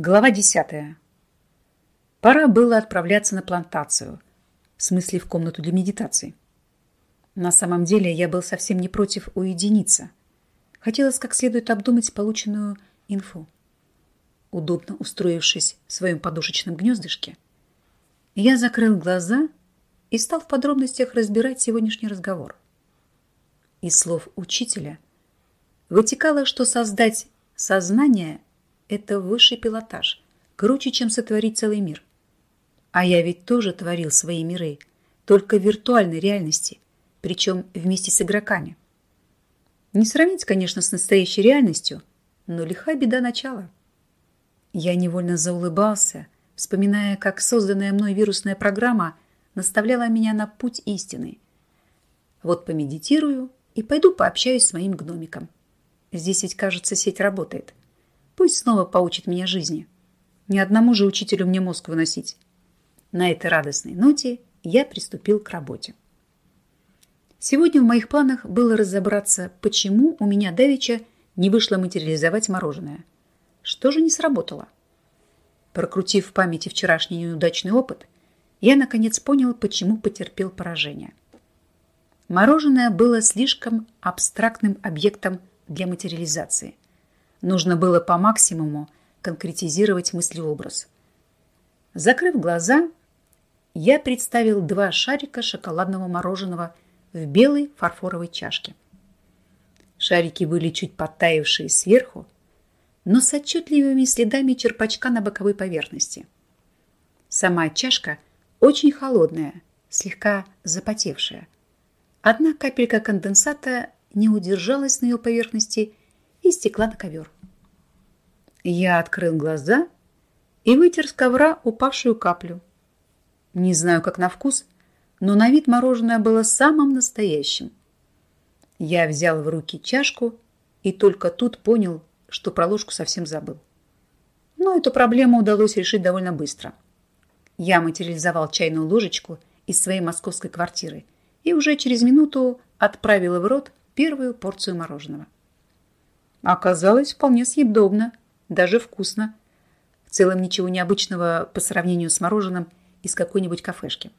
Глава десятая. Пора было отправляться на плантацию, в смысле в комнату для медитации. На самом деле я был совсем не против уединиться. Хотелось как следует обдумать полученную инфу. Удобно устроившись в своем подушечном гнездышке, я закрыл глаза и стал в подробностях разбирать сегодняшний разговор. Из слов учителя вытекало, что создать сознание – это высший пилотаж, круче, чем сотворить целый мир. А я ведь тоже творил свои миры, только в виртуальной реальности, причем вместе с игроками. Не сравнить, конечно, с настоящей реальностью, но лиха беда начала. Я невольно заулыбался, вспоминая, как созданная мной вирусная программа наставляла меня на путь истины. Вот помедитирую и пойду пообщаюсь с моим гномиком. Здесь ведь, кажется, сеть работает. Пусть снова поучит меня жизни. Ни одному же учителю мне мозг выносить. На этой радостной ноте я приступил к работе. Сегодня в моих планах было разобраться, почему у меня давеча не вышло материализовать мороженое. Что же не сработало? Прокрутив в памяти вчерашний неудачный опыт, я наконец понял, почему потерпел поражение. Мороженое было слишком абстрактным объектом для материализации – Нужно было по максимуму конкретизировать мыслеобраз. Закрыв глаза, я представил два шарика шоколадного мороженого в белой фарфоровой чашке. Шарики были чуть подтаявшие сверху, но с отчетливыми следами черпачка на боковой поверхности. Сама чашка очень холодная, слегка запотевшая. Одна капелька конденсата не удержалась на ее поверхности и стекла на ковер. Я открыл глаза и вытер с ковра упавшую каплю. Не знаю, как на вкус, но на вид мороженое было самым настоящим. Я взял в руки чашку и только тут понял, что про ложку совсем забыл. Но эту проблему удалось решить довольно быстро. Я материализовал чайную ложечку из своей московской квартиры и уже через минуту отправила в рот первую порцию мороженого. Оказалось вполне съедобно, даже вкусно. В целом ничего необычного по сравнению с мороженым из какой-нибудь кафешки.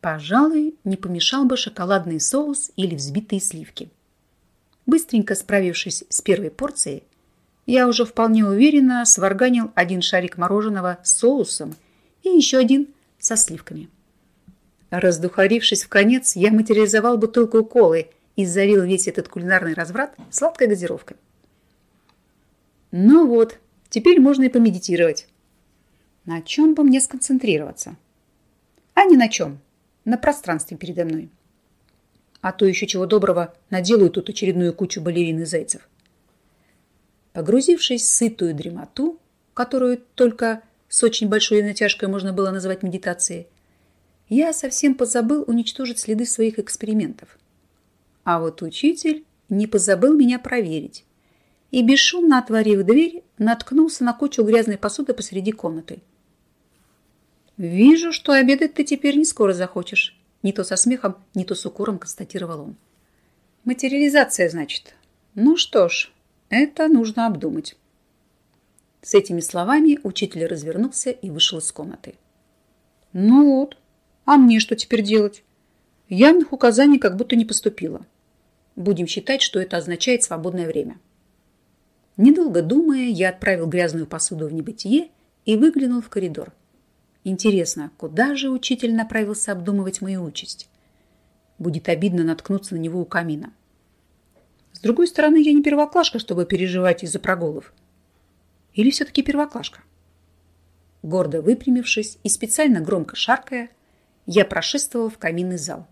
Пожалуй, не помешал бы шоколадный соус или взбитые сливки. Быстренько справившись с первой порцией, я уже вполне уверенно сварганил один шарик мороженого с соусом и еще один со сливками. Раздухарившись в конец, я материализовал бутылку колы – и залил весь этот кулинарный разврат сладкой газировкой. Ну вот, теперь можно и помедитировать. На чем бы мне сконцентрироваться? А ни на чем. На пространстве передо мной. А то еще чего доброго наделаю тут очередную кучу балерин и зайцев. Погрузившись в сытую дремоту, которую только с очень большой натяжкой можно было назвать медитацией, я совсем позабыл уничтожить следы своих экспериментов – а вот учитель не позабыл меня проверить и, бесшумно отворив дверь, наткнулся на кучу грязной посуды посреди комнаты. «Вижу, что обедать ты теперь не скоро захочешь», не то со смехом, не то с укором констатировал он. «Материализация, значит. Ну что ж, это нужно обдумать». С этими словами учитель развернулся и вышел из комнаты. «Ну вот, а мне что теперь делать? Явных указаний как будто не поступило. Будем считать, что это означает свободное время. Недолго думая, я отправил грязную посуду в небытие и выглянул в коридор. Интересно, куда же учитель направился обдумывать мою участь? Будет обидно наткнуться на него у камина. С другой стороны, я не первоклашка, чтобы переживать из-за прогулов. Или все-таки первоклашка? Гордо выпрямившись и специально громко шаркая, я прошествовал в каминный зал.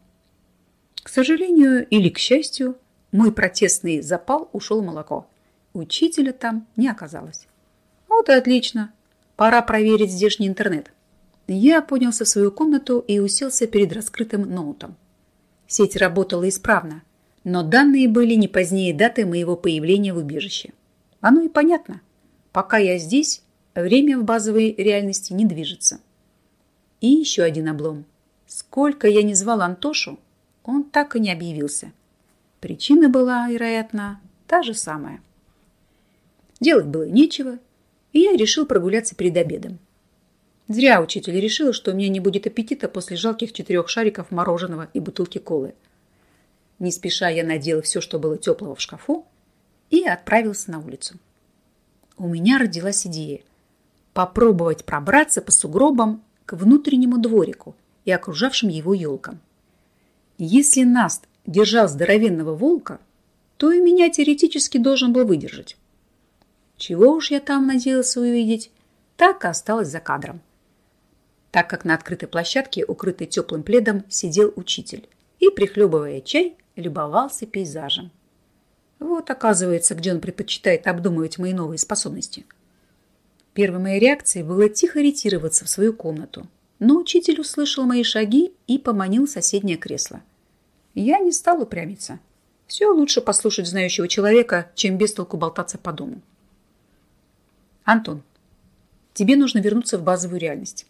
К сожалению или к счастью, мой протестный запал ушел молоко. Учителя там не оказалось. Вот и отлично. Пора проверить здешний интернет. Я поднялся в свою комнату и уселся перед раскрытым ноутом. Сеть работала исправно, но данные были не позднее даты моего появления в убежище. Оно и понятно. Пока я здесь, время в базовой реальности не движется. И еще один облом. Сколько я не звал Антошу, он так и не объявился. Причина была, вероятно, та же самая. Делать было нечего, и я решил прогуляться перед обедом. Зря учитель решил, что у меня не будет аппетита после жалких четырех шариков мороженого и бутылки колы. Не спеша я надел все, что было теплого в шкафу, и отправился на улицу. У меня родилась идея попробовать пробраться по сугробам к внутреннему дворику и окружавшим его елкам. Если Наст держал здоровенного волка, то и меня теоретически должен был выдержать. Чего уж я там надеялся увидеть, так и осталось за кадром так как на открытой площадке, укрытой теплым пледом, сидел учитель и, прихлебывая чай, любовался пейзажем. Вот, оказывается, где он предпочитает обдумывать мои новые способности. Первой моей реакцией было тихо ретироваться в свою комнату, но учитель услышал мои шаги и поманил соседнее кресло. Я не стал упрямиться. Все лучше послушать знающего человека, чем без толку болтаться по дому. Антон, тебе нужно вернуться в базовую реальность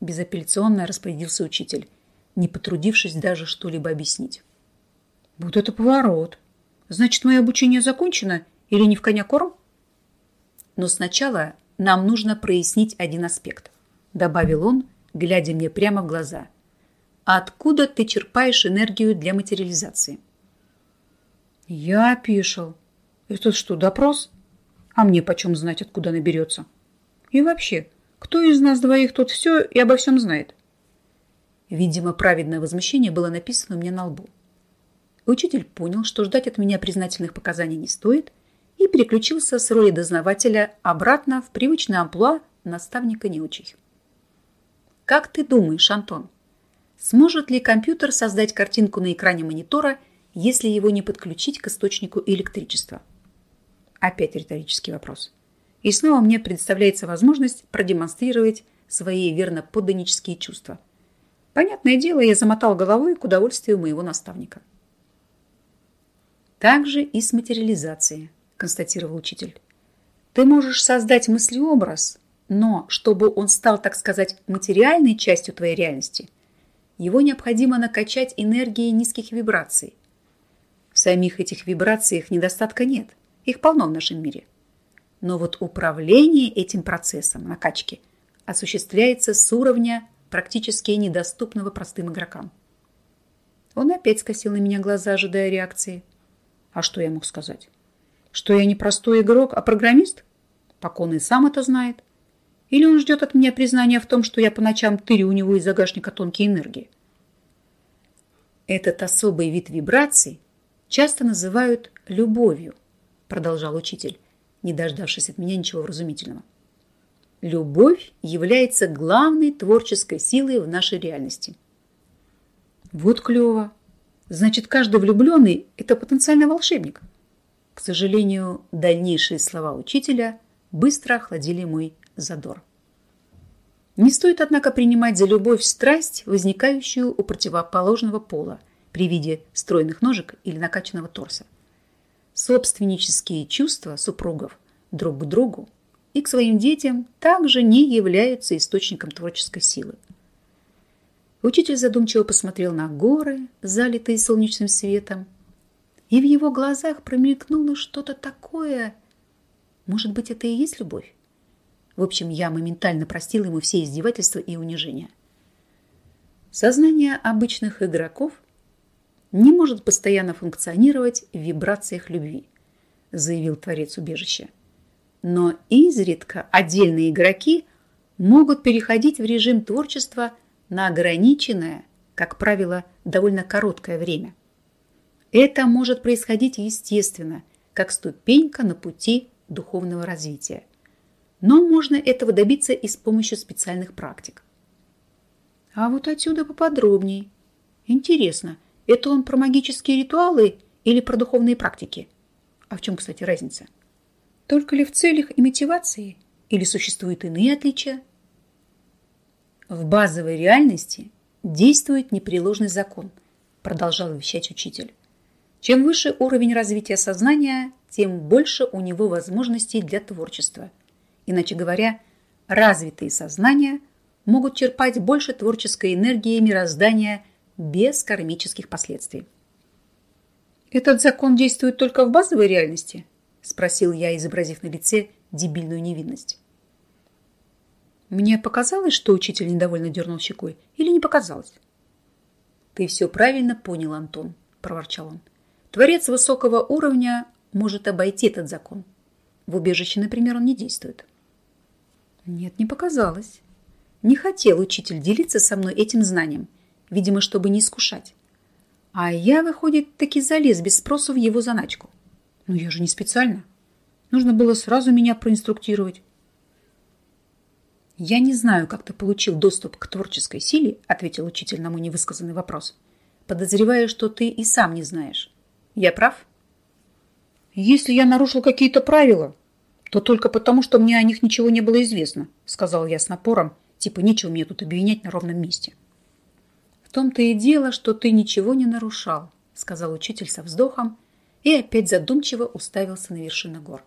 безапелляционно распорядился учитель, не потрудившись даже что-либо объяснить. Вот это поворот. Значит, мое обучение закончено или не в коня корм? Но сначала нам нужно прояснить один аспект, добавил он, глядя мне прямо в глаза. Откуда ты черпаешь энергию для материализации? Я опешил. Это что, допрос? А мне почем знать, откуда она берется? И вообще, кто из нас двоих тут все и обо всем знает? Видимо, праведное возмущение было написано у меня на лбу. Учитель понял, что ждать от меня признательных показаний не стоит, и переключился с роли дознавателя обратно в привычный амплуа наставника неучих. Как ты думаешь, Антон, сможет ли компьютер создать картинку на экране монитора, если его не подключить к источнику электричества? Опять риторический вопрос. И снова мне представляется возможность продемонстрировать свои верно-подданнические чувства. Понятное дело, я замотал головой к удовольствию моего наставника. Так же и с материализацией, констатировал учитель. Ты можешь создать мыслеобраз, но чтобы он стал, так сказать, материальной частью твоей реальности, его необходимо накачать энергией низких вибраций. В самих этих вибрациях недостатка нет, их полно в нашем мире – но вот управление этим процессом накачки осуществляется с уровня практически недоступного простым игрокам. Он опять скосил на меня глаза, ожидая реакции. А что я мог сказать? Что я не простой игрок, а программист? Так он и сам это знает. Или он ждет от меня признания в том, что я по ночам тырю у него из загашника тонкие энергии? Этот особый вид вибраций часто называют любовью, продолжал учитель не дождавшись от меня ничего вразумительного. Любовь является главной творческой силой в нашей реальности. Вот клево. Значит, каждый влюбленный – это потенциальный волшебник. К сожалению, дальнейшие слова учителя быстро охладили мой задор. Не стоит, однако, принимать за любовь страсть, возникающую у противоположного пола при виде стройных ножек или накачанного торса собственнические чувства супругов друг к другу и к своим детям также не являются источником творческой силы. Учитель задумчиво посмотрел на горы, залитые солнечным светом, и в его глазах промелькнуло что-то такое. Может быть, это и есть любовь? В общем, я моментально простил ему все издевательства и унижения. Сознание обычных игроков – не может постоянно функционировать в вибрациях любви, заявил творец убежища. Но изредка отдельные игроки могут переходить в режим творчества на ограниченное, как правило, довольно короткое время. Это может происходить естественно, как ступенька на пути духовного развития. Но можно этого добиться и с помощью специальных практик. А вот отсюда поподробнее. Интересно, это он про магические ритуалы или про духовные практики? А в чем, кстати, разница? Только ли в целях и мотивации? Или существуют иные отличия? В базовой реальности действует непреложный закон, продолжал вещать учитель. Чем выше уровень развития сознания, тем больше у него возможностей для творчества. Иначе говоря, развитые сознания могут черпать больше творческой энергии мироздания без кармических последствий. «Этот закон действует только в базовой реальности?» – спросил я, изобразив на лице дебильную невинность. Мне показалось, что учитель недовольно дернул щекой, или не показалось? Ты все правильно понял, Антон, проворчал он. Творец высокого уровня может обойти этот закон. В убежище, например, он не действует. Нет, не показалось. Не хотел учитель делиться со мной этим знанием, видимо, чтобы не искушать. А я, выходит, таки залез без спроса в его заначку. Но я же не специально. Нужно было сразу меня проинструктировать. «Я не знаю, как ты получил доступ к творческой силе», ответил учитель на мой невысказанный вопрос. «Подозреваю, что ты и сам не знаешь. Я прав?» «Если я нарушил какие-то правила, то только потому, что мне о них ничего не было известно», сказал я с напором, типа нечего мне тут обвинять на ровном месте. «В том-то и дело, что ты ничего не нарушал», сказал учитель со вздохом и опять задумчиво уставился на вершины гор.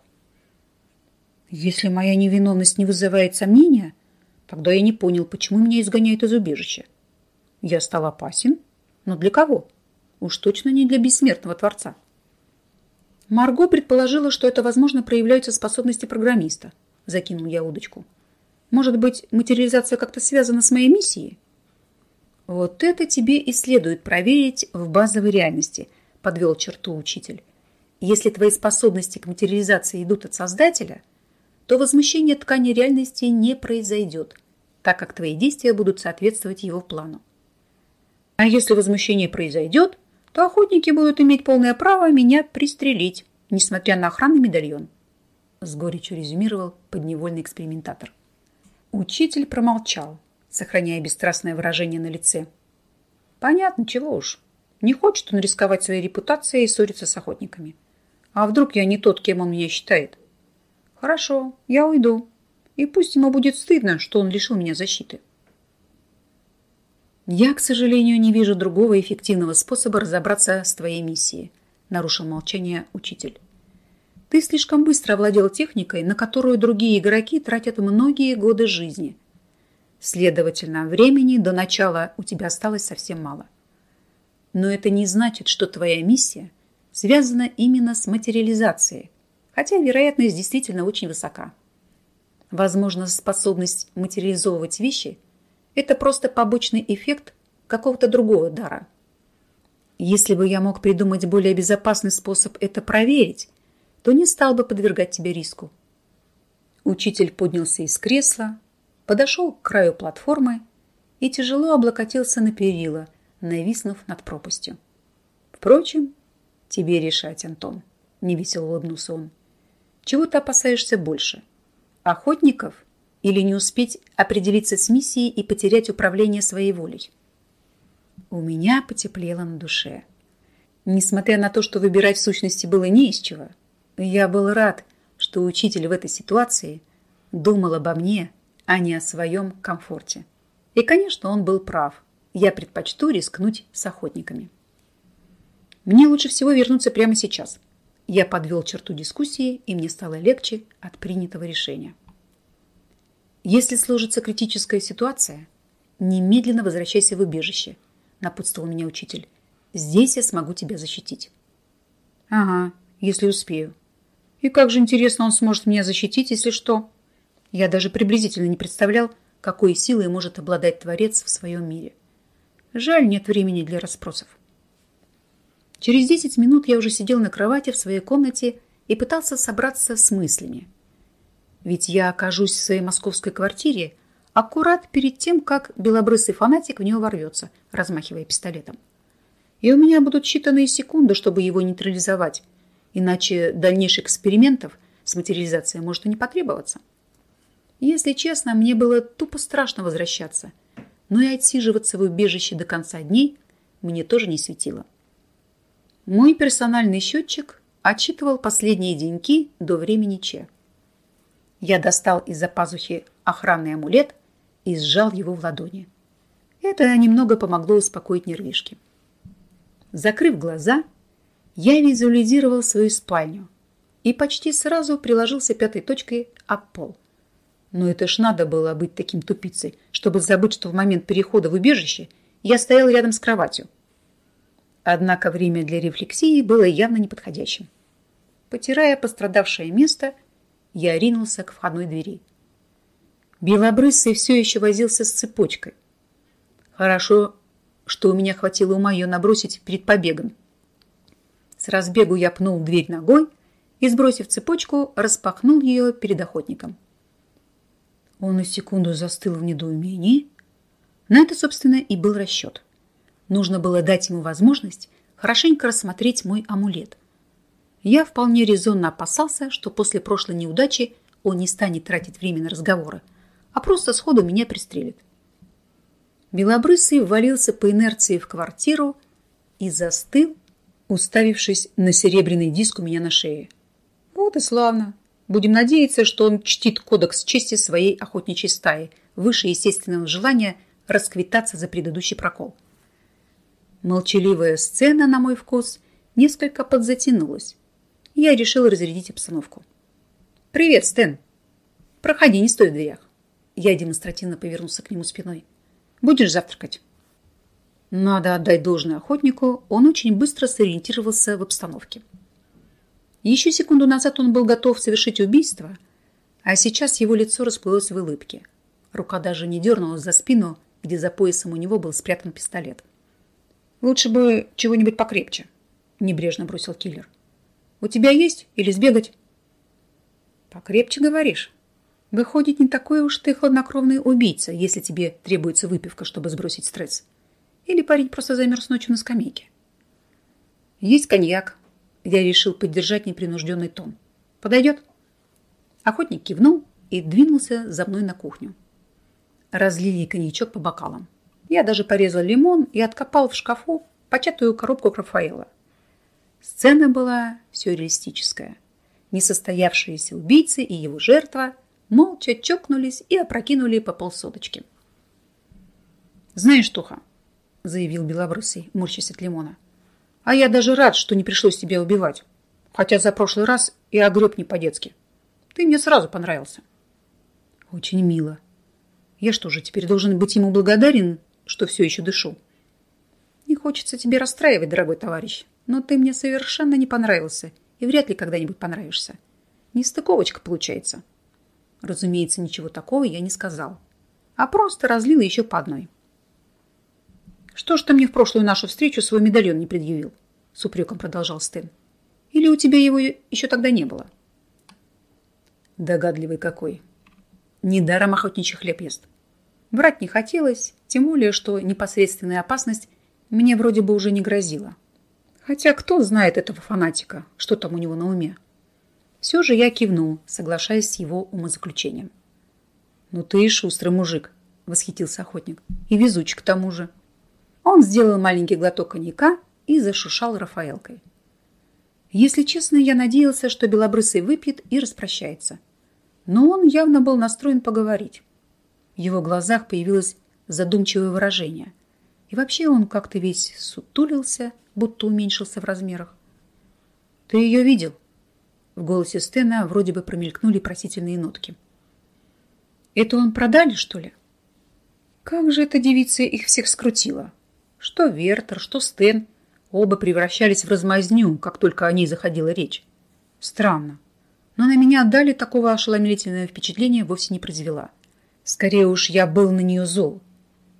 «Если моя невиновность не вызывает сомнения, Тогда я не понял, почему меня изгоняют из убежища. Я стал опасен? Но для кого? Уж точно не для бессмертного Творца. Марго предположила, что это, возможно, проявляются способности программиста. Закинул я удочку. Может быть, материализация как-то связана с моей миссией? Вот это тебе и следует проверить в базовой реальности, подвел черту учитель. Если твои способности к материализации идут от Создателя, то возмущение ткани реальности не произойдет так как твои действия будут соответствовать его плану. А если возмущение произойдет, то охотники будут иметь полное право меня пристрелить, несмотря на охранный медальон. С горечью резюмировал подневольный экспериментатор. Учитель промолчал, сохраняя бесстрастное выражение на лице. Понятно, чего уж. Не хочет он рисковать своей репутацией и ссориться с охотниками. А вдруг я не тот, кем он меня считает? Хорошо, я уйду. И пусть ему будет стыдно, что он лишил меня защиты. Я, к сожалению, не вижу другого эффективного способа разобраться с твоей миссией, нарушил молчание учитель. Ты слишком быстро овладел техникой, на которую другие игроки тратят многие годы жизни. Следовательно, времени до начала у тебя осталось совсем мало. Но это не значит, что твоя миссия связана именно с материализацией, хотя вероятность действительно очень высока. Возможно, способность материализовывать вещи – это просто побочный эффект какого-то другого дара. Если бы я мог придумать более безопасный способ это проверить, то не стал бы подвергать тебе риску. Учитель поднялся из кресла, подошел к краю платформы и тяжело облокотился на перила, нависнув над пропастью. Впрочем, тебе решать, Антон, невесело улыбнулся он. Чего ты опасаешься больше – охотников или не успеть определиться с миссией и потерять управление своей волей. У меня потеплело на душе. Несмотря на то, что выбирать в сущности было не из чего, я был рад, что учитель в этой ситуации думал обо мне, а не о своем комфорте. И, конечно, он был прав. Я предпочту рискнуть с охотниками. Мне лучше всего вернуться прямо сейчас – я подвел черту дискуссии, и мне стало легче от принятого решения. Если сложится критическая ситуация, немедленно возвращайся в убежище, напутствовал меня учитель. Здесь я смогу тебя защитить. Ага, если успею. И как же интересно он сможет меня защитить, если что? Я даже приблизительно не представлял, какой силой может обладать Творец в своем мире. Жаль, нет времени для расспросов. Через 10 минут я уже сидел на кровати в своей комнате и пытался собраться с мыслями. Ведь я окажусь в своей московской квартире аккурат перед тем, как белобрысый фанатик в нее ворвется, размахивая пистолетом. И у меня будут считанные секунды, чтобы его нейтрализовать, иначе дальнейших экспериментов с материализацией может и не потребоваться. Если честно, мне было тупо страшно возвращаться, но и отсиживаться в убежище до конца дней мне тоже не светило. Мой персональный счетчик отчитывал последние деньки до времени Че. Я достал из-за пазухи охранный амулет и сжал его в ладони. Это немного помогло успокоить нервишки. Закрыв глаза, я визуализировал свою спальню и почти сразу приложился пятой точкой об пол. Но это ж надо было быть таким тупицей, чтобы забыть, что в момент перехода в убежище я стоял рядом с кроватью. Однако время для рефлексии было явно неподходящим. Потирая пострадавшее место, я ринулся к входной двери. Белобрысый все еще возился с цепочкой. Хорошо, что у меня хватило ума ее набросить перед побегом. С разбегу я пнул дверь ногой и, сбросив цепочку, распахнул ее перед охотником. Он на секунду застыл в недоумении. На это, собственно, и был расчет. Нужно было дать ему возможность хорошенько рассмотреть мой амулет. Я вполне резонно опасался, что после прошлой неудачи он не станет тратить время на разговоры, а просто сходу меня пристрелит. Белобрысый ввалился по инерции в квартиру и застыл, уставившись на серебряный диск у меня на шее. Вот и славно. Будем надеяться, что он чтит кодекс чести своей охотничьей стаи, выше естественного желания расквитаться за предыдущий прокол. Молчаливая сцена, на мой вкус, несколько подзатянулась. Я решил разрядить обстановку. «Привет, Стэн!» «Проходи, не стой в дверях». Я демонстративно повернулся к нему спиной. «Будешь завтракать?» Надо отдать должное охотнику, он очень быстро сориентировался в обстановке. Еще секунду назад он был готов совершить убийство, а сейчас его лицо расплылось в улыбке. Рука даже не дернулась за спину, где за поясом у него был спрятан пистолет. «Лучше бы чего-нибудь покрепче», – небрежно бросил киллер. «У тебя есть? Или сбегать?» «Покрепче, говоришь?» Выходит, не такой уж ты хладнокровный убийца, если тебе требуется выпивка, чтобы сбросить стресс. Или парень просто замерз ночью на скамейке. Есть коньяк, я решил поддержать непринужденный тон. «Подойдет?» Охотник кивнул и двинулся за мной на кухню. Разлили коньячок по бокалам. Я даже порезал лимон и откопал в шкафу початую коробку Рафаэла. Сцена была сюрреалистическая. Несостоявшиеся убийцы и его жертва молча чокнулись и опрокинули по полсоточки. «Знаешь, Туха», — заявил Белобрысый, морщась от лимона, а я даже рад, что не пришлось тебя убивать. Хотя за прошлый раз и огреб не по-детски. Ты мне сразу понравился. Очень мило. Я что же, теперь должен быть ему благодарен, что все еще дышу? Не хочется тебе расстраивать, дорогой товарищ, но ты мне совершенно не понравился и вряд ли когда-нибудь понравишься. Нестыковочка получается. Разумеется, ничего такого я не сказал, а просто разлила еще по одной. Что ж ты мне в прошлую нашу встречу свой медальон не предъявил? С упреком продолжал Стэн. Или у тебя его еще тогда не было? Догадливый какой. Недаром охотничий хлеб ест. Врать не хотелось, тем более, что непосредственная опасность мне вроде бы уже не грозила. Хотя кто знает этого фанатика, что там у него на уме? Все же я кивнул, соглашаясь с его умозаключением. «Ну ты и шустрый мужик», — восхитился охотник. «И везуч к тому же». Он сделал маленький глоток коньяка и зашушал Рафаэлкой. Если честно, я надеялся, что Белобрысый выпьет и распрощается. Но он явно был настроен поговорить. В его глазах появилось задумчивое выражение. И вообще он как-то весь сутулился, будто уменьшился в размерах. «Ты ее видел?» В голосе Стена вроде бы промелькнули просительные нотки. «Это он продали, что ли?» Как же эта девица их всех скрутила? Что Вертер, что Стэн, оба превращались в размазню, как только о ней заходила речь. Странно. Но на меня отдали такого ошеломительного впечатления вовсе не произвела. Скорее уж я был на нее зол.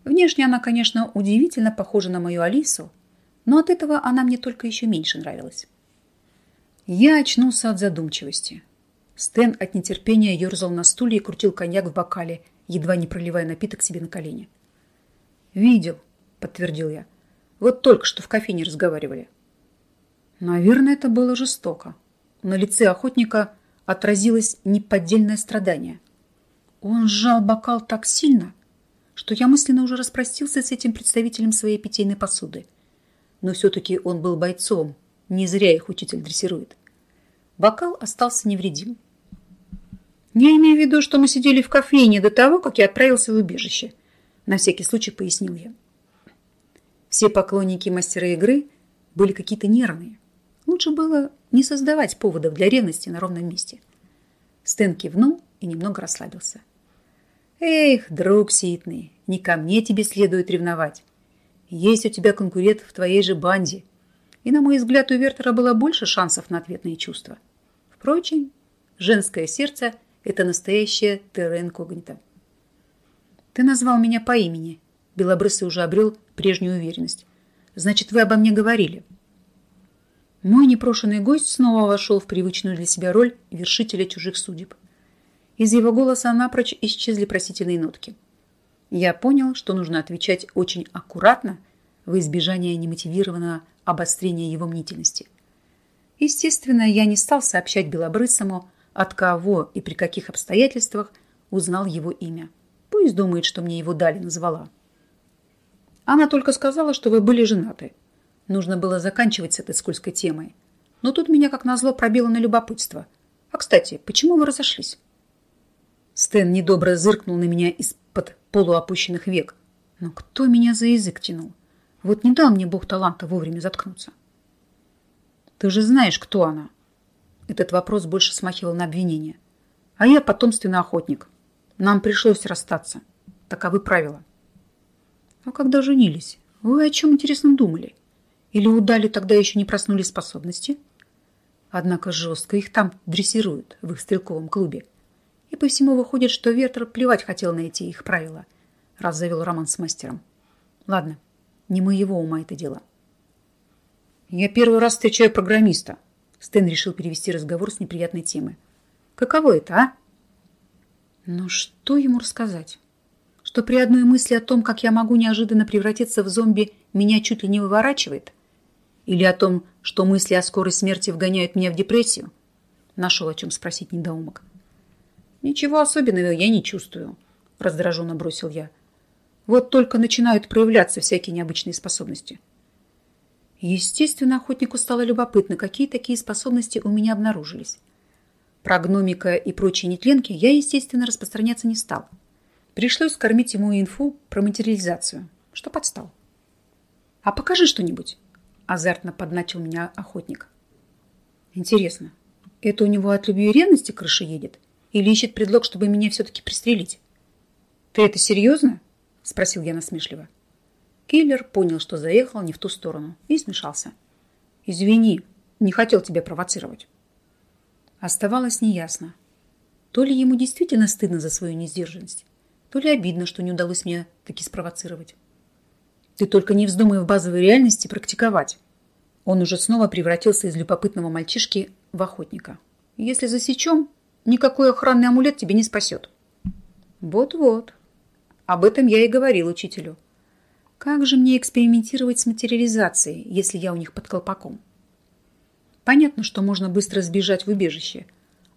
Внешне она, конечно, удивительно похожа на мою Алису, но от этого она мне только еще меньше нравилась. Я очнулся от задумчивости. Стэн от нетерпения ерзал на стуле и крутил коньяк в бокале, едва не проливая напиток себе на колени. «Видел», подтвердил я. Вот только что в кофейне разговаривали. Наверное, это было жестоко. На лице охотника отразилось неподдельное страдание. Он сжал бокал так сильно, что я мысленно уже распростился с этим представителем своей питейной посуды. Но все-таки он был бойцом, не зря их учитель дрессирует. Бокал остался невредим. Я имею в виду, что мы сидели в кофейне до того, как я отправился в убежище. На всякий случай пояснил я. Все поклонники мастера игры были какие-то нервные. Лучше было не создавать поводов для ревности на ровном месте. Стэн кивнул и немного расслабился. «Эх, друг ситный, не ко мне тебе следует ревновать. Есть у тебя конкурент в твоей же банде. И, на мой взгляд, у Вертера было больше шансов на ответные чувства. Впрочем, Женское сердце – это настоящее терра инкогнито. Ты назвал меня по имени. Белобрысый уже обрел прежнюю уверенность. Значит, вы обо мне говорили. Мой непрошенный гость снова вошел в привычную для себя роль вершителя чужих судеб. Из его голоса напрочь исчезли просительные нотки. Я понял, что нужно отвечать очень аккуратно во избежание немотивированного обострения его мнительности. Естественно, я не стал сообщать Белобрысому, от кого и при каких обстоятельствах узнал его имя. Пусть думает, что мне его дали, назвала. Она только сказала, что вы были женаты. Нужно было заканчивать с этой скользкой темой. Но тут меня, как назло, пробило на любопытство. А, кстати, почему вы разошлись? Стэн недобро зыркнул на меня из-под полуопущенных век. Но кто меня за язык тянул? Вот не дал мне бог таланта вовремя заткнуться. Ты же знаешь, кто она. Этот вопрос больше смахивал на обвинение. А я потомственный охотник. Нам пришлось расстаться. Таковы правила. А когда женились, вы о чем, интересно, думали? Или у Дали тогда еще не проснулись способности? Однако жестко их там дрессируют в их стрелковом клубе. И по всему выходит, что Вертер плевать хотел на эти их правила, раз завел роман с мастером. Ладно, не моего ума это дело. Я первый раз встречаю программиста. Стэн решил перевести разговор с неприятной темы. Каково это, а? Но что ему рассказать? Что при одной мысли о том, как я могу неожиданно превратиться в зомби, меня чуть ли не выворачивает? Или о том, что мысли о скорой смерти вгоняют меня в депрессию? Нашел о чем спросить недоумок. Ничего особенного я не чувствую, раздраженно бросил я. Вот только начинают проявляться всякие необычные способности. Естественно, охотнику стало любопытно, какие такие способности у меня обнаружились. Про гномика и прочие нетленки я, естественно, распространяться не стал. Пришлось скормить ему инфу про материализацию, что подстал. «А покажи что-нибудь», – азартно подначил меня охотник. «Интересно, это у него от любви и ревности крыша едет? Или ищет предлог, чтобы меня все-таки пристрелить?» «Ты это серьезно?» – спросил я насмешливо. Киллер понял, что заехал не в ту сторону, и смешался. «Извини, не хотел тебя провоцировать». Оставалось неясно. То ли ему действительно стыдно за свою несдержанность, то ли обидно, что не удалось мне таки спровоцировать. Ты только не вздумай в базовой реальности практиковать. Он уже снова превратился из любопытного мальчишки в охотника. Если засечем, никакой охранный амулет тебе не спасет. Вот-вот. Об этом я и говорил учителю. Как же мне экспериментировать с материализацией, если я у них под колпаком? Понятно, что можно быстро сбежать в убежище.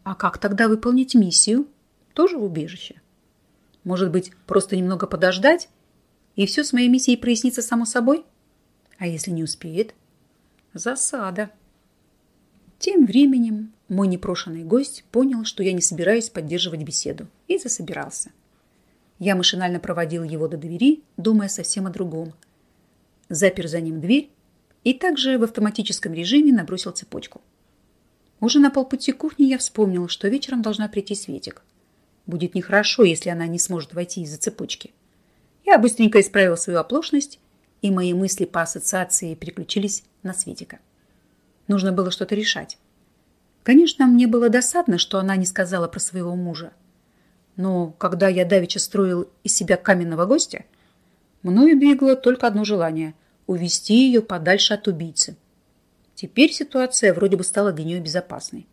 А как тогда выполнить миссию? Тоже в убежище. Может быть, просто немного подождать, и все с моей миссией прояснится само собой? А если не успеет? Засада. Тем временем мой непрошенный гость понял, что я не собираюсь поддерживать беседу, и засобирался. Я машинально проводил его до двери, думая совсем о другом. Запер за ним дверь и также в автоматическом режиме набросил цепочку. Уже на полпути к кухне я вспомнил, что вечером должна прийти Светик. Будет нехорошо, если она не сможет войти из-за цепочки. Я быстренько исправил свою оплошность, и мои мысли по ассоциации переключились на Светика. Нужно было что-то решать. Конечно, мне было досадно, что она не сказала про своего мужа. Но когда я давеча строил из себя каменного гостя, мною двигало только одно желание – увести ее подальше от убийцы. Теперь ситуация вроде бы стала для нее безопасной.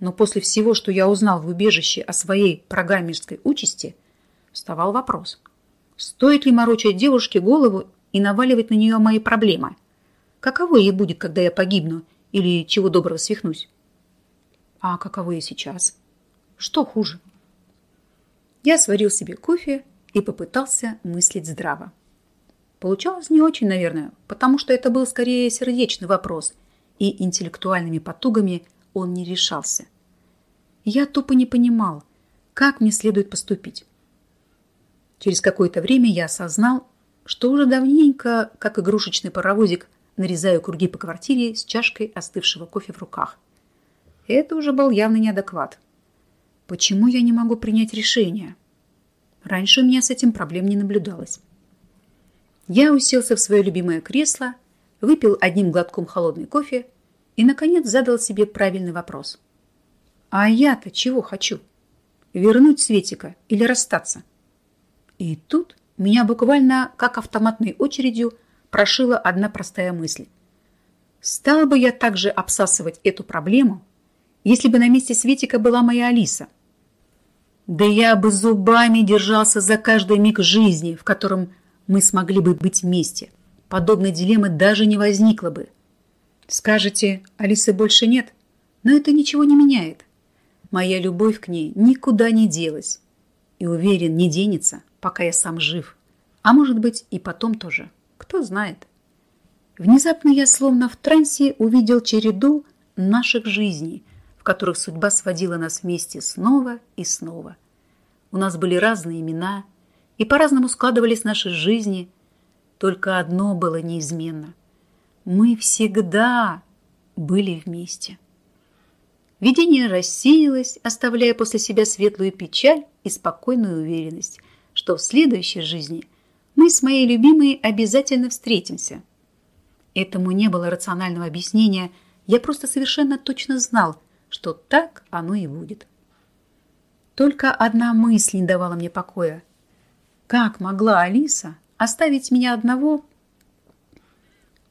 Но после всего, что я узнал в убежище о своей программерской участи, вставал вопрос. Стоит ли морочить девушке голову и наваливать на нее мои проблемы? Каково ей будет, когда я погибну или чего доброго свихнусь? А каково ей сейчас? Что хуже? Я сварил себе кофе и попытался мыслить здраво. Получалось не очень, наверное, потому что это был скорее сердечный вопрос, и интеллектуальными потугами он не решался. Я тупо не понимал, как мне следует поступить. Через какое-то время я осознал, что уже давненько, как игрушечный паровозик, нарезаю круги по квартире с чашкой остывшего кофе в руках. Это уже был явный неадекват. Почему я не могу принять решение? Раньше у меня с этим проблем не наблюдалось. Я уселся в свое любимое кресло, выпил одним глотком холодный кофе и, наконец, задал себе правильный вопрос. А я-то чего хочу? Вернуть Светика или расстаться? И тут меня буквально как автоматной очередью прошила одна простая мысль. Стал бы я также обсасывать эту проблему, если бы на месте Светика была моя Алиса. Да я бы зубами держался за каждый миг жизни, в котором мы смогли бы быть вместе. Подобной дилеммы даже не возникло бы. Скажете, Алисы больше нет, но это ничего не меняет. Моя любовь к ней никуда не делась. И уверен, не денется, пока я сам жив. А может быть и потом тоже. Кто знает. Внезапно я словно в трансе увидел череду наших жизней, которых судьба сводила нас вместе снова и снова. У нас были разные имена, и по-разному складывались наши жизни. Только одно было неизменно. Мы всегда были вместе. Видение рассеялось, оставляя после себя светлую печаль и спокойную уверенность, что в следующей жизни мы с моей любимой обязательно встретимся – Этому не было рационального объяснения, я просто совершенно точно знал, что так оно и будет. Только одна мысль не давала мне покоя. Как могла Алиса оставить меня одного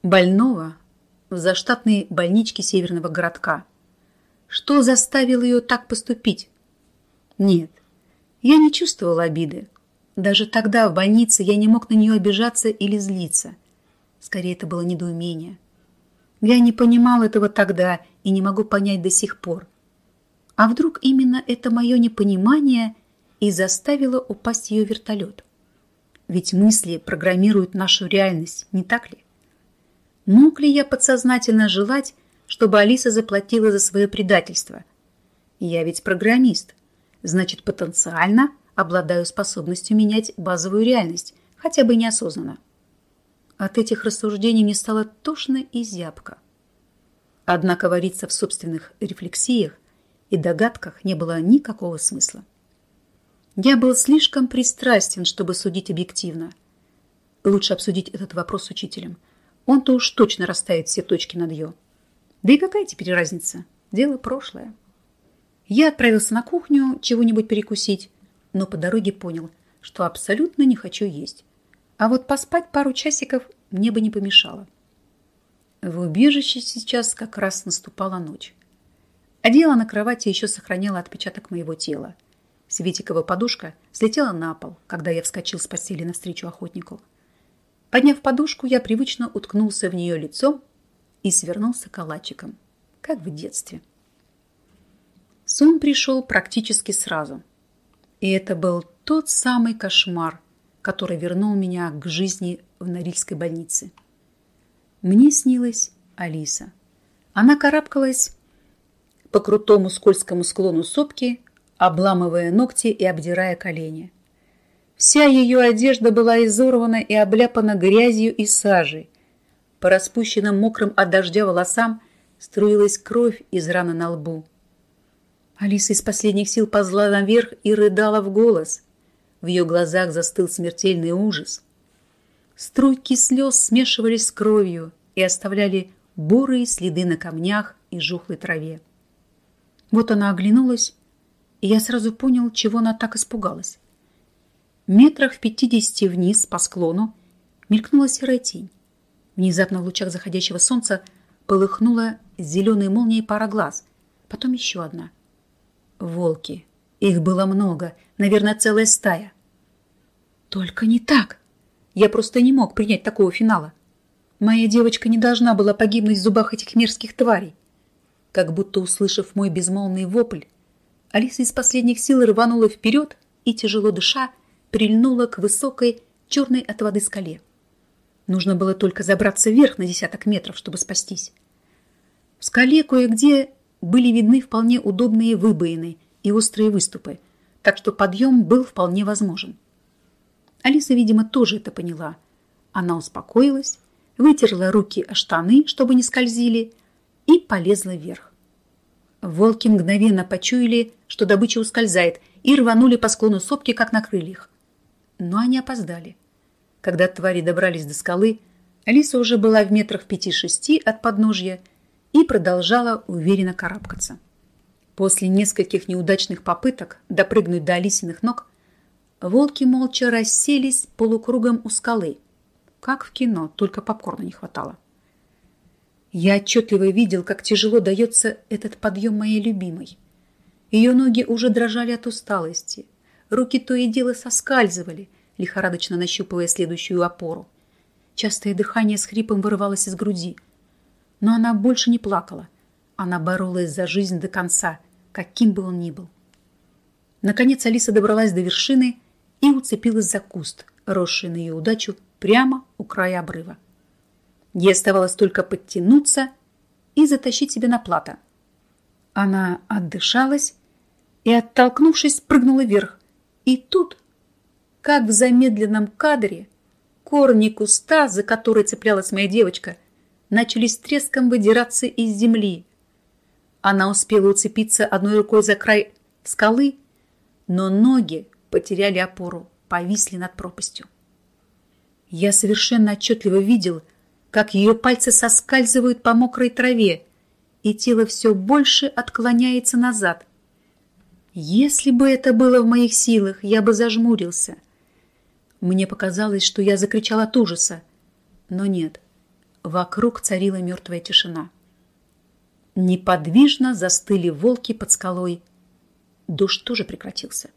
больного в заштатной больничке северного городка? Что заставило ее так поступить? Нет, я не чувствовала обиды. Даже тогда в больнице я не мог на нее обижаться или злиться – Скорее, это было недоумение. Я не понимал этого тогда и не могу понять до сих пор. А вдруг именно это мое непонимание и заставило упасть ее вертолет? Ведь мысли программируют нашу реальность, не так ли? Мог ли я подсознательно желать, чтобы Алиса заплатила за свое предательство? Я ведь программист, значит, потенциально обладаю способностью менять базовую реальность, хотя бы неосознанно. От этих рассуждений мне стало тошно и зябко. Однако вариться в собственных рефлексиях и догадках не было никакого смысла. Я был слишком пристрастен, чтобы судить объективно. Лучше обсудить этот вопрос с учителем. Он-то уж точно расставит все точки над «ё». Да и какая теперь разница? Дело прошлое. Я отправился на кухню чего-нибудь перекусить, но по дороге понял, что абсолютно не хочу есть. А вот поспать пару часиков мне бы не помешало. В убежище сейчас как раз наступала ночь. Одеяло на кровати еще сохраняло отпечаток моего тела. Светикова подушка слетела на пол, когда я вскочил с постели навстречу охотнику. Подняв подушку, я привычно уткнулся в нее лицом и свернулся калачиком, как в детстве. Сон пришел практически сразу. И это был тот самый кошмар, который вернул меня к жизни в Норильской больнице. Мне снилась Алиса. Она карабкалась по крутому скользкому склону сопки, обламывая ногти и обдирая колени. Вся ее одежда была изорвана и обляпана грязью и сажей. По распущенным мокрым от дождя волосам струилась кровь из раны на лбу. Алиса из последних сил позла наверх и рыдала в голос. В ее глазах застыл смертельный ужас. Струйки слез смешивались с кровью и оставляли бурые следы на камнях и жухлой траве. Вот она оглянулась, и я сразу понял, чего она так испугалась. Метрах в пятидесяти вниз по склону мелькнула серая тень. Внезапно в лучах заходящего солнца полыхнула зеленой молнией пара глаз, потом еще одна. Волки. Их было много, наверное, целая стая. Только не так. Я просто не мог принять такого финала. Моя девочка не должна была погибнуть в зубах этих мерзких тварей. Как будто услышав мой безмолвный вопль, Алиса из последних сил рванула вперед и, тяжело дыша, прильнула к высокой, черной от воды скале. Нужно было только забраться вверх на десяток метров, чтобы спастись. В скале кое-где были видны вполне удобные выбоины и острые выступы, так что подъем был вполне возможен. Алиса, видимо, тоже это поняла. Она успокоилась, вытерла руки о штаны, чтобы не скользили, и полезла вверх. Волки мгновенно почуяли, что добыча ускользает, и рванули по склону сопки, как на крыльях. Но они опоздали. Когда твари добрались до скалы, Алиса уже была в метрах пяти-шести от подножья и продолжала уверенно карабкаться. После нескольких неудачных попыток допрыгнуть до Алисиных ног, волки молча расселись полукругом у скалы. Как в кино, только попкорна не хватало. Я отчетливо видел, как тяжело дается этот подъем моей любимой. Ее ноги уже дрожали от усталости. Руки то и дело соскальзывали, лихорадочно нащупывая следующую опору. Частое дыхание с хрипом вырывалось из груди. Но она больше не плакала. Она боролась за жизнь до конца, каким бы он ни был. Наконец Алиса добралась до вершины и уцепилась за куст, росший на ее удачу прямо у края обрыва. Ей оставалось только подтянуться и затащить себя на плато. Она отдышалась и, оттолкнувшись, прыгнула вверх. И тут, как в замедленном кадре, корни куста, за который цеплялась моя девочка, начали с треском выдираться из земли. Она успела уцепиться одной рукой за край скалы, но ноги потеряли опору, повисли над пропастью. Я совершенно отчетливо видел, как ее пальцы соскальзывают по мокрой траве, и тело все больше отклоняется назад. Если бы это было в моих силах, я бы зажмурился. Мне показалось, что я закричал от ужаса, но нет. Вокруг царила мертвая тишина. Неподвижно застыли волки под скалой. Дождь тоже прекратился,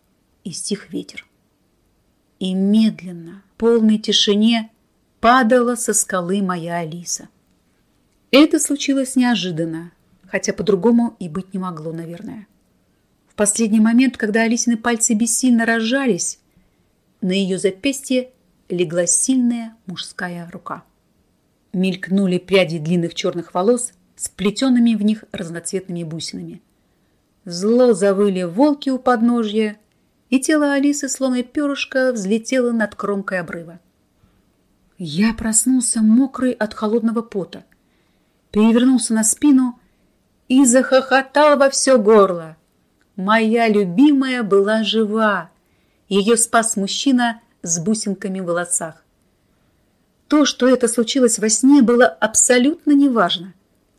и стих ветер. И медленно, в полной тишине, падала со скалы моя Алиса. Это случилось неожиданно, хотя по-другому и быть не могло, наверное. В последний момент, когда Алисины пальцы бессильно разжались, на ее запястье легла сильная мужская рука. Мелькнули пряди длинных черных волос с плетенными в них разноцветными бусинами. Зло завыли волки у подножья, и тело Алисы, словно перышко, взлетело над кромкой обрыва. Я проснулся мокрый от холодного пота, перевернулся на спину и захохотал во все горло. Моя любимая была жива. Ее спас мужчина с бусинками в волосах. То, что это случилось во сне, было абсолютно неважно.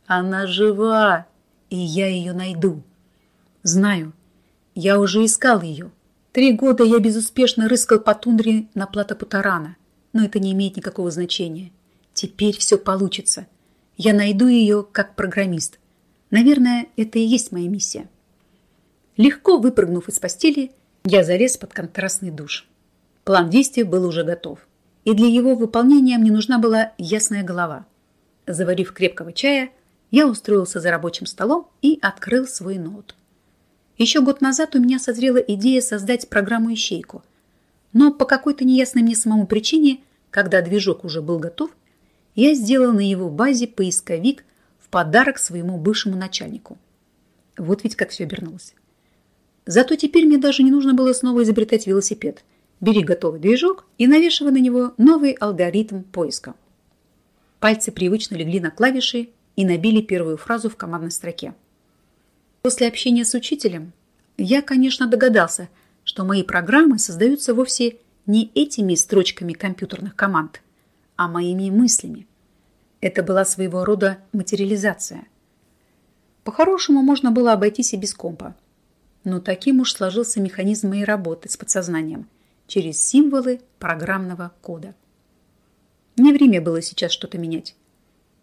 Она жива, и я ее найду. Знаю, я уже искал ее. Три года я безуспешно рыскал по тундре на плато Путарана но это не имеет никакого значения. Теперь все получится. Я найду ее как программист. Наверное, это и есть моя миссия. Легко выпрыгнув из постели, я залез под контрастный душ. План действий был уже готов. И для его выполнения мне нужна была ясная голова. Заварив крепкого чая, я устроился за рабочим столом и открыл свой ноут. Еще год назад у меня созрела идея создать программу-ищейку – но по какой-то неясной мне самому причине, когда движок уже был готов, я сделал на его базе поисковик в подарок своему бывшему начальнику. Вот ведь как все обернулось. Зато теперь мне даже не нужно было снова изобретать велосипед. Бери готовый движок и навешивай на него новый алгоритм поиска. Пальцы привычно легли на клавиши и набили первую фразу в командной строке. После общения с учителем я, конечно, догадался – что мои программы создаются вовсе не этими строчками компьютерных команд, а моими мыслями. Это была своего рода материализация. По-хорошему можно было обойтись и без компа. Но таким уж сложился механизм моей работы с подсознанием через символы программного кода. Не время было сейчас что-то менять.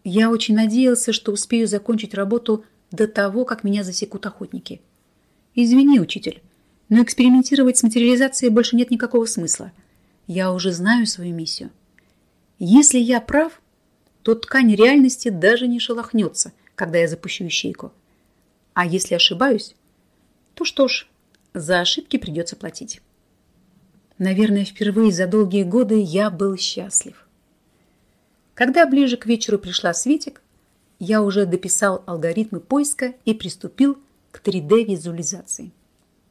Я очень надеялся, что успею закончить работу до того, как меня засекут охотники. Извини, учитель, но экспериментировать с материализацией больше нет никакого смысла. Я уже знаю свою миссию. Если я прав, то ткань реальности даже не шелохнется, когда я запущу ищейку. А если ошибаюсь, то что ж, за ошибки придется платить. Наверное, впервые за долгие годы я был счастлив. Когда ближе к вечеру пришла Светик, я уже дописал алгоритмы поиска и приступил к 3D-визуализации.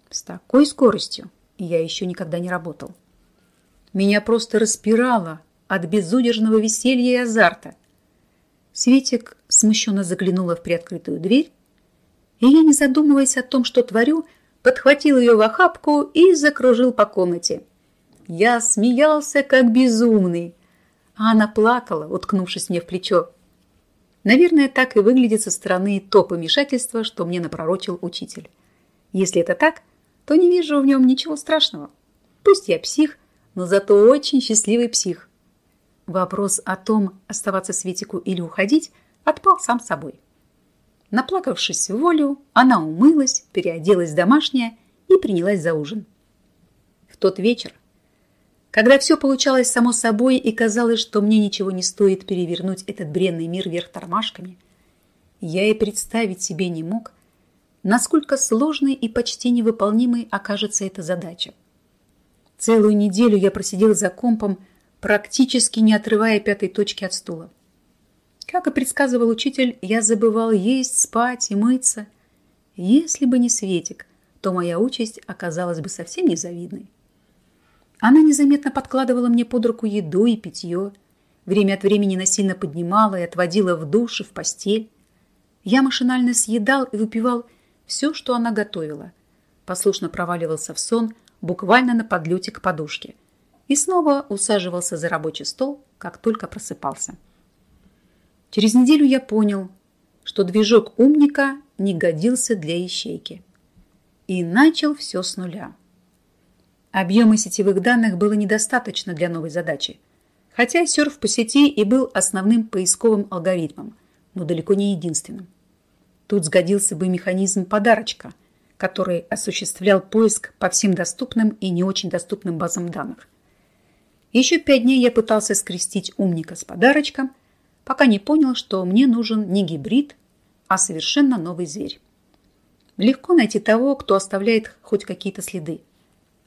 С такой скоростью я еще никогда не работал. Меня просто распирало от безудержного веселья и азарта. Светик смущенно заглянула в приоткрытую дверь, и я, не задумываясь о том, что творю, подхватил ее в охапку и закружил по комнате. Я смеялся, как безумный, а она плакала, уткнувшись мне в плечо. Наверное, так и выглядит со стороны то помешательство, что мне напророчил учитель. Если это так, то не вижу в нем ничего страшного. Пусть я псих, но зато очень счастливый псих. Вопрос о том, оставаться Светику или уходить, отпал сам собой. Наплакавшись в волю, она умылась, переоделась в домашнее и принялась за ужин. В тот вечер, когда все получалось само собой и казалось, что мне ничего не стоит перевернуть этот бренный мир вверх тормашками, я и представить себе не мог, насколько сложной и почти невыполнимой окажется эта задача. Целую неделю я просидел за компом, практически не отрывая пятой точки от стула. Как и предсказывал учитель, я забывал есть, спать и мыться. Если бы не Светик, то моя участь оказалась бы совсем незавидной. Она незаметно подкладывала мне под руку еду и питье, время от времени насильно поднимала и отводила в душ и в постель. Я машинально съедал и выпивал все, что она готовила. Послушно проваливался в сон, буквально на подлете к подушке. И снова усаживался за рабочий стол, как только просыпался. Через неделю я понял, что движок умника не годился для ищейки. И начал все с нуля. Объема сетевых данных было недостаточно для новой задачи. Хотя серф по сети и был основным поисковым алгоритмом, но далеко не единственным. Тут сгодился бы механизм подарочка, который осуществлял поиск по всем доступным и не очень доступным базам данных. Еще пять дней я пытался скрестить умника с подарочком – пока не понял, что мне нужен не гибрид, а совершенно новый зверь. Легко найти того, кто оставляет хоть какие-то следы.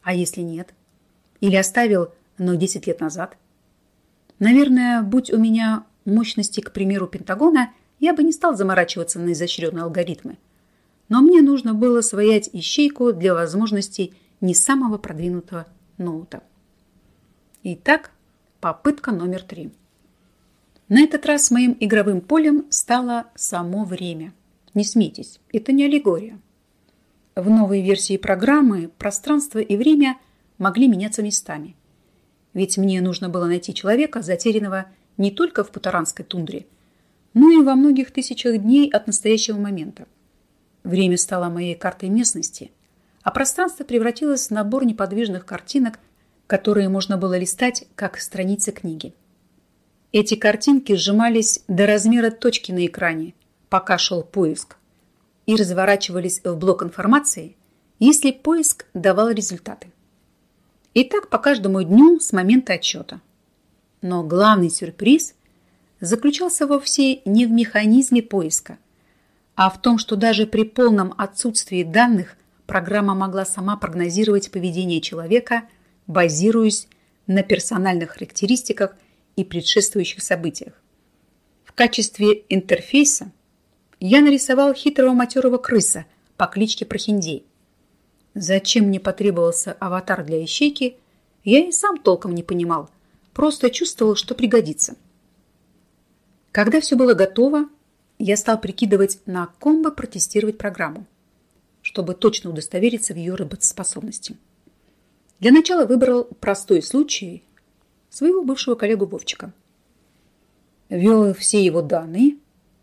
А если нет? Или оставил, но 10 лет назад? Наверное, будь у меня мощности, к примеру, Пентагона, я бы не стал заморачиваться на изощренные алгоритмы. Но мне нужно было своять ищейку для возможностей не самого продвинутого ноута. Итак, попытка номер три. На этот раз моим игровым полем стало само время. Не смейтесь, это не аллегория. В новой версии программы пространство и время могли меняться местами. Ведь мне нужно было найти человека, затерянного не только в Путаранской тундре, но и во многих тысячах дней от настоящего момента. Время стало моей картой местности, а пространство превратилось в набор неподвижных картинок, которые можно было листать, как страницы книги. Эти картинки сжимались до размера точки на экране, пока шел поиск, и разворачивались в блок информации, если поиск давал результаты. И так по каждому дню с момента отчета. Но главный сюрприз заключался вовсе не в механизме поиска, а в том, что даже при полном отсутствии данных программа могла сама прогнозировать поведение человека, базируясь на персональных характеристиках – и предшествующих событиях. В качестве интерфейса я нарисовал хитрого матерого крыса по кличке Прохиндей. Зачем мне потребовался аватар для ищейки, я и сам толком не понимал, просто чувствовал, что пригодится. Когда все было готово, я стал прикидывать, на ком бы протестировать программу, чтобы точно удостовериться в ее работоспособности. Для начала выбрал простой случай своего бывшего коллегу Вовчика. Ввел все его данные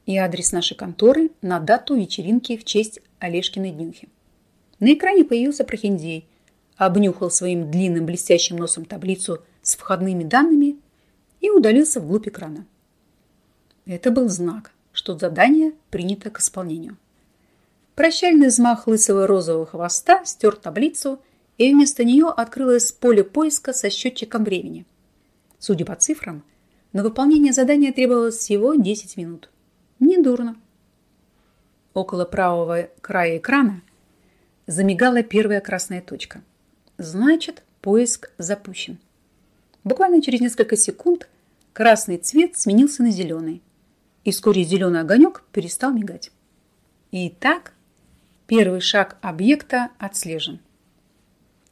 и адрес нашей конторы на дату вечеринки в честь Олежкиной днюхи. На экране появился Прохиндей, обнюхал своим длинным блестящим носом таблицу с входными данными и удалился вглубь экрана. Это был знак, что задание принято к исполнению. Прощальный взмах лысого розового хвоста стер таблицу, и вместо нее открылось поле поиска со счетчиком времени – Судя по цифрам, на выполнение задания требовалось всего 10 минут. Недурно. Около правого края экрана замигала первая красная точка. Значит, поиск запущен. Буквально через несколько секунд красный цвет сменился на зеленый, и вскоре зеленый огонек перестал мигать. Итак, первый шаг объекта отслежен.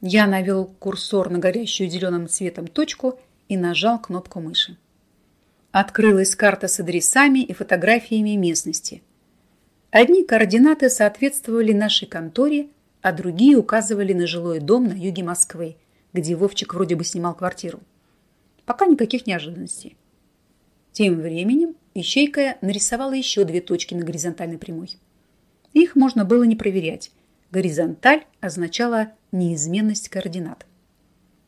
Я навел курсор на горящую зеленым цветом точку и нажал кнопку мыши. Открылась карта с адресами и фотографиями местности. Одни координаты соответствовали нашей конторе, а другие указывали на жилой дом на юге Москвы, где Вовчик вроде бы снимал квартиру. Пока никаких неожиданностей. Тем временем ищейка нарисовала еще две точки на горизонтальной прямой. Их можно было не проверять. Горизонталь означала неизменность координат.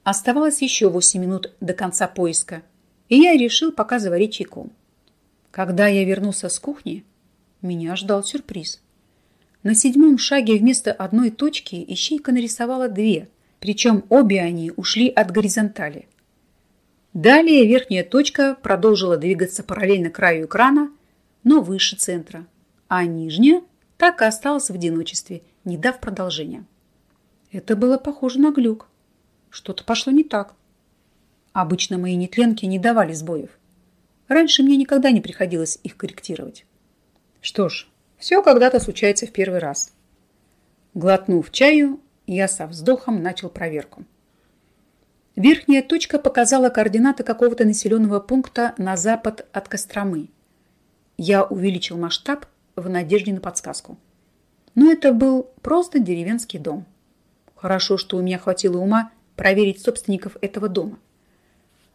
Оставалось еще 8 минут до конца поиска, и я решил пока заварить чайком. Когда я вернулся с кухни, меня ждал сюрприз. На седьмом шаге вместо одной точки ищейка нарисовала две, причем обе они ушли от горизонтали. Далее верхняя точка продолжила двигаться параллельно краю экрана, но выше центра, а нижняя так и осталась в одиночестве, не дав продолжения. Это было похоже на глюк. Что-то пошло не так. Обычно мои нетленки не давали сбоев. Раньше мне никогда не приходилось их корректировать. Что ж, все когда-то случается в первый раз. Глотнув чаю, я со вздохом начал проверку. Верхняя точка показала координаты какого-то населенного пункта на запад от Костромы. Я увеличил масштаб в надежде на подсказку. Но это был просто деревенский дом. Хорошо, что у меня хватило ума проверить собственников этого дома.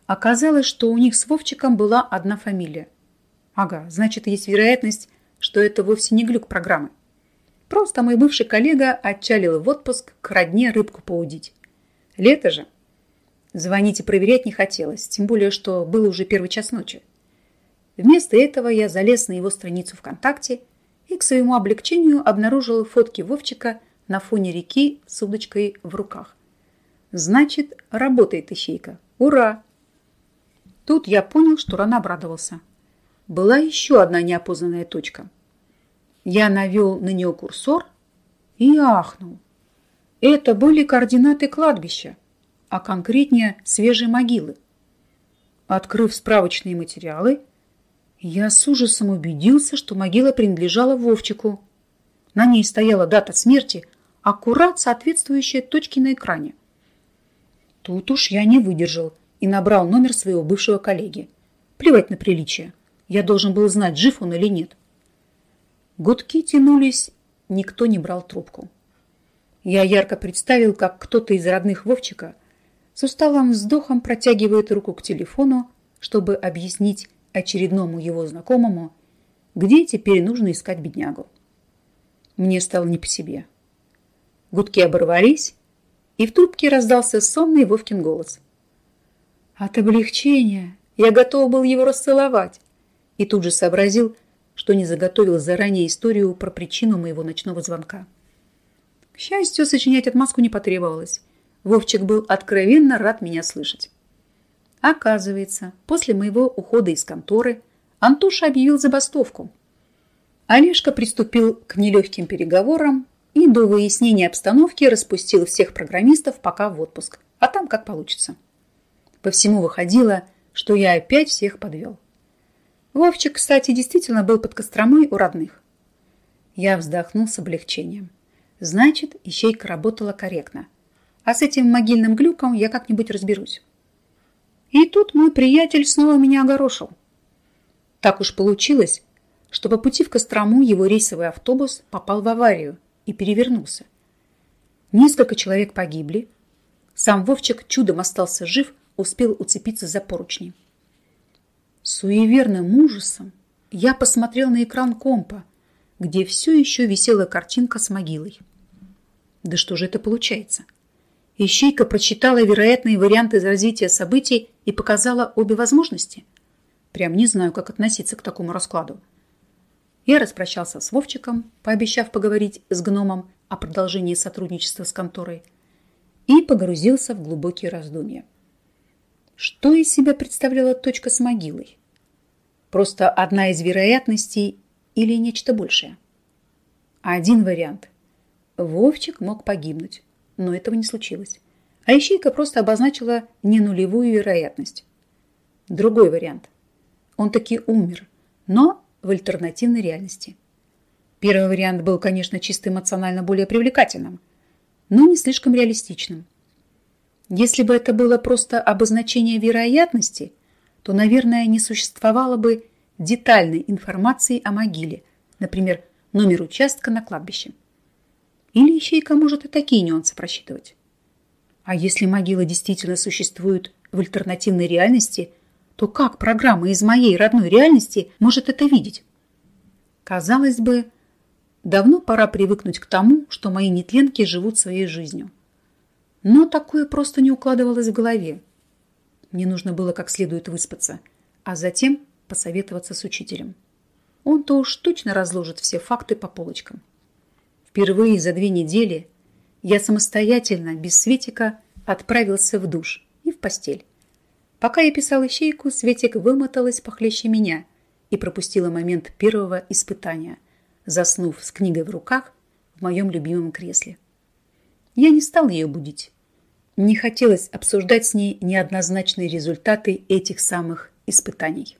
Оказалось, что у них с Вовчиком была одна фамилия. Ага, значит, есть вероятность, что это вовсе не глюк программы. Просто мой бывший коллега отчалил в отпуск к родне рыбку поудить. Лето же. Звонить и проверять не хотелось, тем более, что был уже первый час ночи. Вместо этого я залез на его страницу ВКонтакте и к своему облегчению обнаружил фотки Вовчика на фоне реки с удочкой в руках. Значит, работает ищейка. Ура! Тут я понял, что рано обрадовался была еще одна неопознанная точка. Я навел на нее курсор и ахнул. Это были координаты кладбища, а конкретнее свежей могилы. Открыв справочные материалы, я с ужасом убедился, что могила принадлежала Вовчику. На ней стояла дата смерти, аккурат соответствующая точке на экране. Тут уж я не выдержал и набрал номер своего бывшего коллеги. Плевать на приличие. Я должен был знать, жив он или нет. Гудки тянулись, никто не брал трубку. Я ярко представил, как кто-то из родных Вовчика с усталым вздохом протягивает руку к телефону, чтобы объяснить очередному его знакомому, где теперь нужно искать беднягу. Мне стало не по себе. Гудки оборвались, и в трубке раздался сонный Вовкин голос. От облегчения я готов был его расцеловать и тут же сообразил, что не заготовил заранее историю про причину моего ночного звонка. К счастью, сочинять отмазку не потребовалось. Вовчик был откровенно рад меня слышать. Оказывается, после моего ухода из конторы Антоша объявил забастовку. Олежка приступил к нелегким переговорам и до выяснения обстановки распустил всех программистов пока в отпуск, а там как получится. По всему выходило, что я опять всех подвел. Вовчик, кстати, действительно был под Костромой у родных. Я вздохнул с облегчением. Значит, ищейка работала корректно. А с этим могильным глюком я как-нибудь разберусь. И тут мой приятель снова меня огорошил. Так уж получилось, что по пути в Кострому его рейсовый автобус попал в аварию и перевернулся. Несколько человек погибли. Сам Вовчик чудом остался жив, успел уцепиться за поручни. Суеверным ужасом я посмотрел на экран компа, где все еще висела картинка с могилой. Да что же это получается? Ищейка прочитала вероятные варианты развития событий и показала обе возможности. Прям не знаю, как относиться к такому раскладу. Я распрощался с Вовчиком, пообещав поговорить с гномом о продолжении сотрудничества с конторой, и погрузился в глубокие раздумья. Что из себя представляла точка с могилой? Просто одна из вероятностей или нечто большее? Один вариант. Вовчик мог погибнуть, но этого не случилось. А ищейка просто обозначила не нулевую вероятность. Другой вариант. Он таки умер, но в альтернативной реальности. Первый вариант был, конечно, чисто эмоционально более привлекательным, но не слишком реалистичным. Если бы это было просто обозначение вероятности, то, наверное, не существовало бы детальной информации о могиле, например, номер участка на кладбище. Или ищейка может и такие нюансы просчитывать. А если могила действительно существует в альтернативной реальности, то как программа из моей родной реальности может это видеть? Казалось бы, Давно пора привыкнуть к тому, что мои нетленки живут своей жизнью. Но такое просто не укладывалось в голове. Мне нужно было как следует выспаться, а затем посоветоваться с учителем. Он-то уж точно разложит все факты по полочкам. Впервые за две недели я самостоятельно, без Светика, отправился в душ и в постель. Пока я писал ищейку, Светик вымоталась похлеще меня и пропустила момент первого испытания, заснув с книгой в руках в моем любимом кресле. Я не стал ее будить. Не хотелось обсуждать с ней неоднозначные результаты этих самых испытаний.